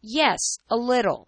"Yes, a little.